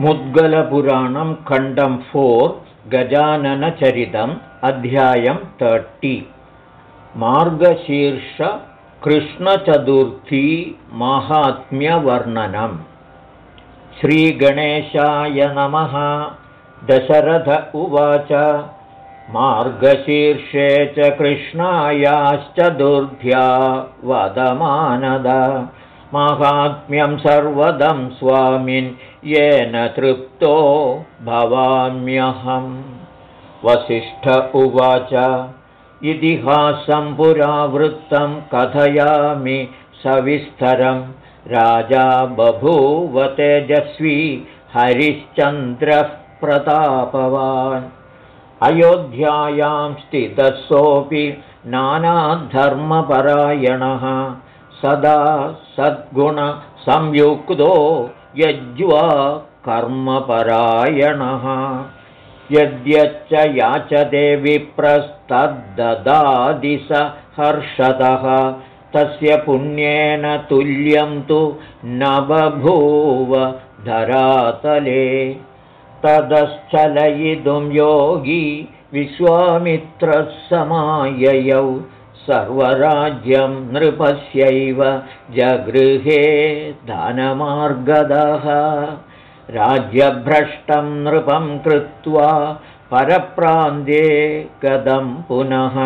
मुद्गलपुराणं खण्डं फोर् गजाननचरितम् अध्यायं तर्टि मार्गशीर्षकृष्णचतुर्थी माहात्म्यवर्णनम्. श्रीगणेशाय नमः। दशरथ उवाच। मार्गशीर्षे च कृष्णायाश्चतुर्ध्या वदमानद। माहात्म्यं सर्वदं स्वामिन् येन तृप्तो भवाम्यहम्। वसिष्ठ उवाच इतिहासं पुरावृत्तं कथयामि सविस्तरं। राजा बभूव तेजस्वी हरिश्चन्द्रः प्रतापवान्। अयोध्यायां स्थितसोऽपि नानाधर्मपरायणः। सदा सद्गुणसंयुक्तो यज्वा कर्मपरायणः। यद्यच्च याचते विप्रस्तद्ददादि स हर्षतः। तस्य पुण्येन तुल्यं तु न बभूव धरातले। तदश्चलयितुं योगी विश्वामित्रः समाययौ सर्वराज्यं नृपस्यैव जगृहे धनमार्गदः राज्यभ्रष्टं नृपं कृत्वा परप्रान्ते गदं पुनः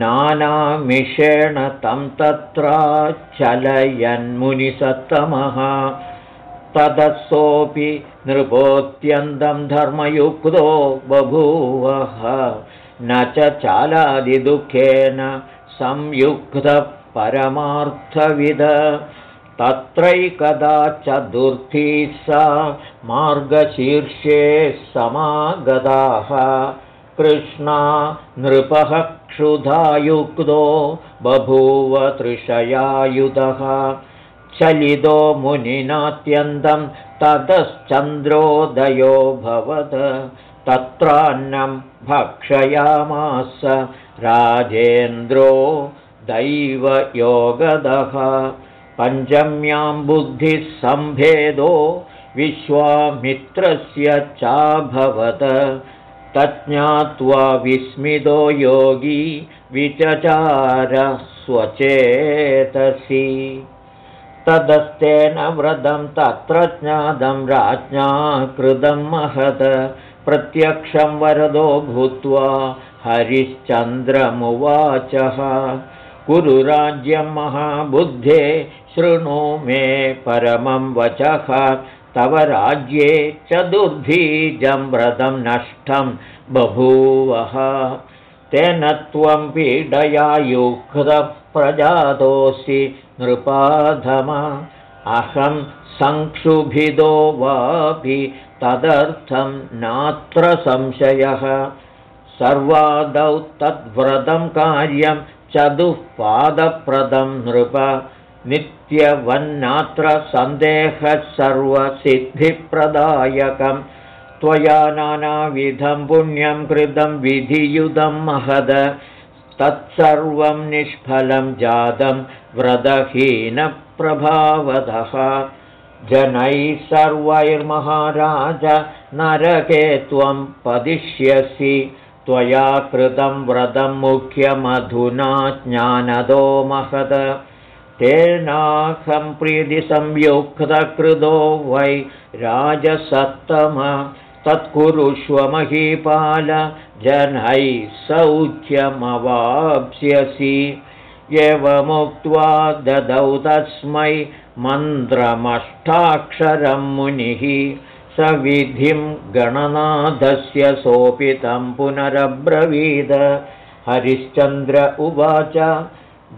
नानामिषेण तं तत्राचलयन्मुनिसत्तमः तदसोऽपि नृपोऽत्यन्तं धर्मयुक्तो बभूवः न च चालादिदुःखेन संयुक्तपरमार्थविद तत्रैकदा चतुर्थी सा मार्गशीर्षे समागताः कृष्णा नृपः क्षुधायुक्तो बभूव तृषयायुधः चलितो मुनिनात्यन्तं भवत् तत्रान्नं भक्षयामास। राजेन्द्रो दैवयोगदः। पञ्चम्यां बुद्धिः सम्भेदो विश्वामित्रस्य चाभवत्। तज्ज्ञात्वा विस्मितो योगी विचचार स्वचेतसि। तदस्तेन व्रतं तत्र ज्ञातं राज्ञा कृतं महद प्रत्यक्षं वरदो भूत्वा हरिश्चन्द्रमुवाचः। कुरुराज्यं महाबुद्धे शृणु मे परमं वचः। तव राज्ये चतुर्भीजं व्रतं नष्टं बभूवः। तेन त्वं पीडया युक्तप्रजातोऽसि नृपाधम। अहं संक्षुभिदो वापि तदर्थं नात्र संशयः। सर्वादौ तद्व्रतं कार्यं चतुःपादप्रदं नृप। नित्यवन्नात्र सन्देहः सर्वसिद्धिप्रदायकं त्वया नानाविधं पुण्यं कृतं विधियुधं महद। तत्सर्वं निष्फलं जातं व्रतहीनप्रभावतः जनैः सर्वैर्महाराज नरके त्वं पदिष्यसि। त्वया कृतं व्रतं मुख्यमधुना ज्ञानदो महद। तेनाहं प्रीतिसंयुक्तकृतो वै राजसत्तम। तत्कुरुष्व महीपाल जनैः सौख्यमवाप्स्यसि। एवमुक्त्वा ददौ तस्मै मन्त्रमष्टाक्षरं मुनिः सविधिं गणनाथस्य सोपितं पुनरब्रवीद। हरिश्चन्द्र उवाच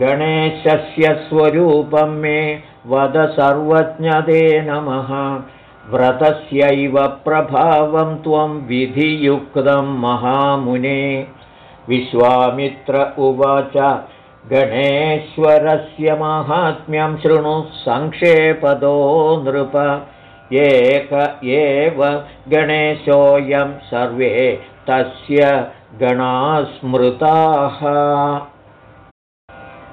गणेशस्य स्वरूपं मे वद सर्वज्ञते नमः। व्रतस्यैव प्रभावं त्वं विधियुक्तं महामुने। विश्वामित्र उवाच गणेश्वरस्य माहात्म्यं शृणु संक्षेपदो नृप। एक एव गणेशोऽयं सर्वे तस्य गणास्मृताः।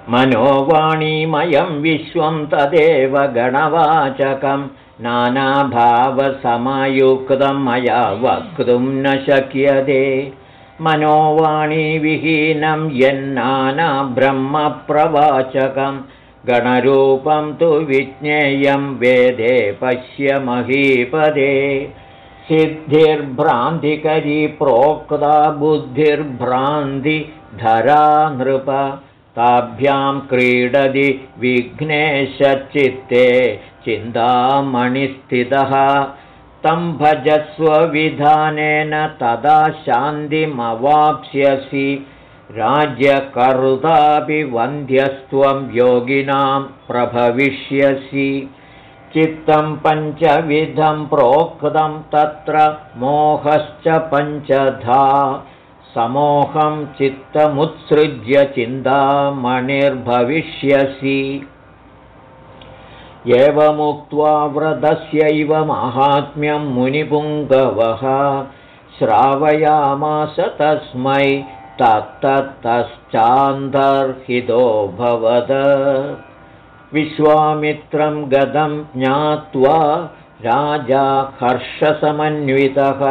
मनोवाणीमयं विश्वं तदेव गणवाचकं। नानाभावसमयुक्तं मया वक्तुं न शक्यते मनोवाणीविहीनं यन्नाना ब्रह्मप्रवाचकं गणरूपं तु विज्ञेयं वेदे पश्य महीपदे। सिद्धिर्भ्रान्तिकरी प्रोक्ता बुद्धिर्भ्रान्तिधरा नृप ताभ्यां क्रीडति विघ्नेशचित्ते चिन्तामणिस्थितः तं भजस्वविधानेन तदा शान्तिमवाप्स्यसि। राज्यकर्तापि वन्ध्यस्त्वं योगिनां प्रभविष्यसि। चित्तं पञ्चविधं प्रोक्तं तत्र मोहश्च पञ्चधा। समोहं चित्तमुत्सृज्य चिन्तामणिर्भविष्यसि एवमुक्त्वा व्रतस्यैव माहात्म्यं मुनिपुङ्गवः श्रावयामास तस्मै भवद। विश्वामित्रं गदं ज्ञात्वा राजा हर्षसमन्वितः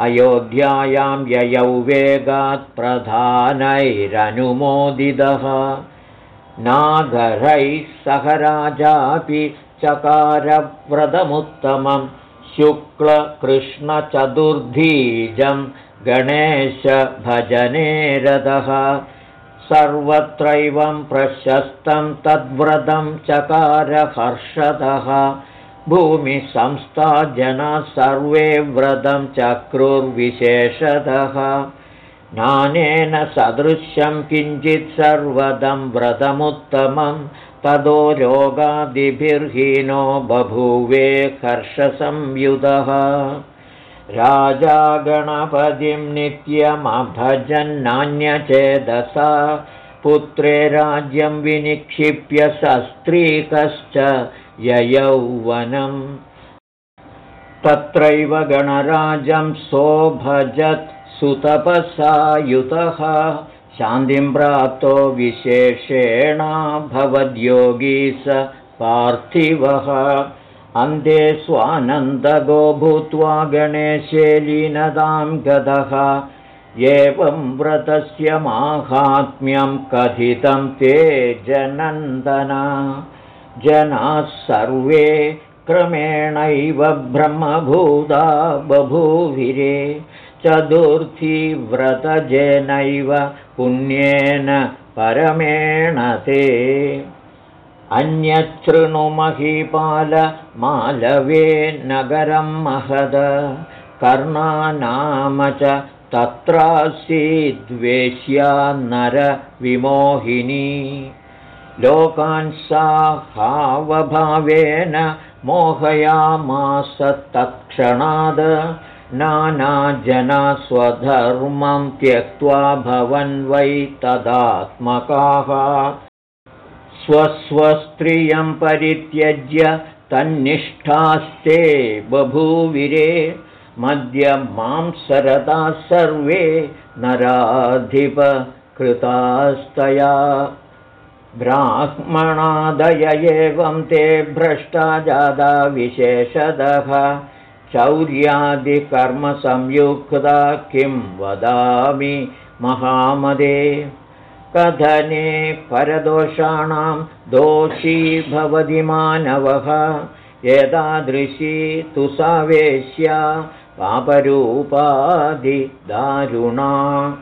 अयोध्यायां ययौ वेगात् प्रधानैरनुमोदितः नागरैः सह राजापि चकारव्रतमुत्तमं। शुक्लकृष्णचतुर्धीजं गणेशभजने रथः। सर्वत्रैवं प्रशस्तं तद्व्रतं चकारहर्षतः भूमिसंस्था जनाः सर्वे व्रतं चक्रुर्विशेषतः नानेन सदृश्यं किञ्चित् सर्वदं व्रतमुत्तमं ततो रोगादिभिर्हीनो बभूवे हर्षसंयुतः राजा गणपतिं नित्यमभजन्नान्यचेदसा पुत्रे राज्यं विनिक्षिप्य सस्त्रीकश्च ययौवनम्। तत्रैव गणराजं सोभजत् सुतपसायुतः शान्तिं प्राप्तो विशेषेण भवद्योगी स पार्थिवः। अन्ते स्वानन्दगो भूत्वा गणेशे लीनतां गतः। एवं व्रतस्य माहात्म्यं कथितं ते जनन्दना। जनाः सर्वे क्रमेणैव ब्रह्मभूता बभूविरे चतुर्थी व्रतजेनैव पुण्येन परमेण ते। अन्यच्छृणुमहीपालमालवे नगरं महद। कर्णानाम च तत्रासीद्वेश्या नरविमोहिनी लोकान् सा हावभावेन मोहयामास तत्क्षणाद् नानाजना स्वधर्मं त्यक्त्वा भवन् वै तदात्मकाः। स्वस्वस्त्रियं परित्यज्य तन्निष्ठास्ते बभूविरे मद्यमांसरताः सर्वे नराधिपकृतास्तया ब्राह्मणादय एवं ते भ्रष्टा जादा विशेषदः चौर्यादिकर्मसंयुक्ता किं वदामि महामदे? कथने परदोषाणां दोषी भवति मानवः। एतादृशी तु सावेश्या पापरूपादिदारुणा।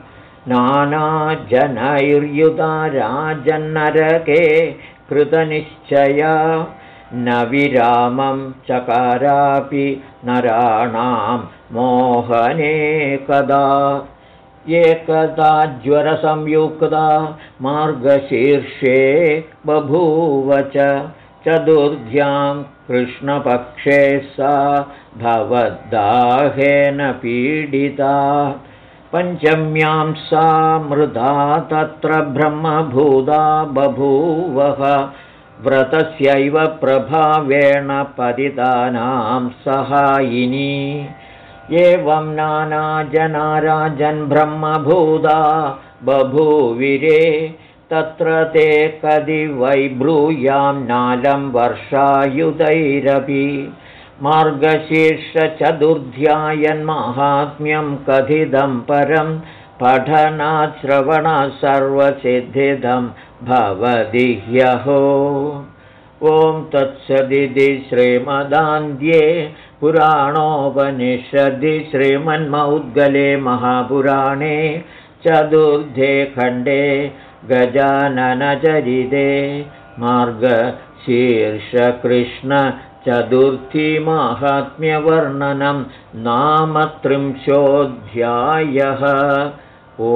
नानाजनैर्युता राजन्नरके कृतनिश्चया न विरामं चकारापि नराणां मोहने कदा। एकदा ज्वरसंयुक्ता मार्गशीर्षे बभूव च चतुर्ध्यां कृष्णपक्षे सा भवद्दाहेन पीडिता। पञ्चम्यां सा मृदा तत्र ब्रह्मभूता बभूवः व्रतस्यैव प्रभावेण पतितानां सहायिनी। एवं नानाजनाराजन् ब्रह्मभूता बभूविरे तत्र ते कदि वैब्रूयां नालं वर्षायुधैरपि। मार्गशीर्षचतुर्ध्यायन्माहात्म्यं कथितं परं पठनात् श्रवणात् सर्वसिद्धिदं भवति ह्यहो ॐ तत्सदिति श्रीमदान्ध्ये पुराणोपनिषदि श्रीमन्मौद्गले महापुराणे चतुर्थे खण्डे गजाननचरिते मार्गशीर्षकृष्ण चतुर्थीमाहात्म्यवर्णनं नाम त्रिंशोऽध्यायः ओ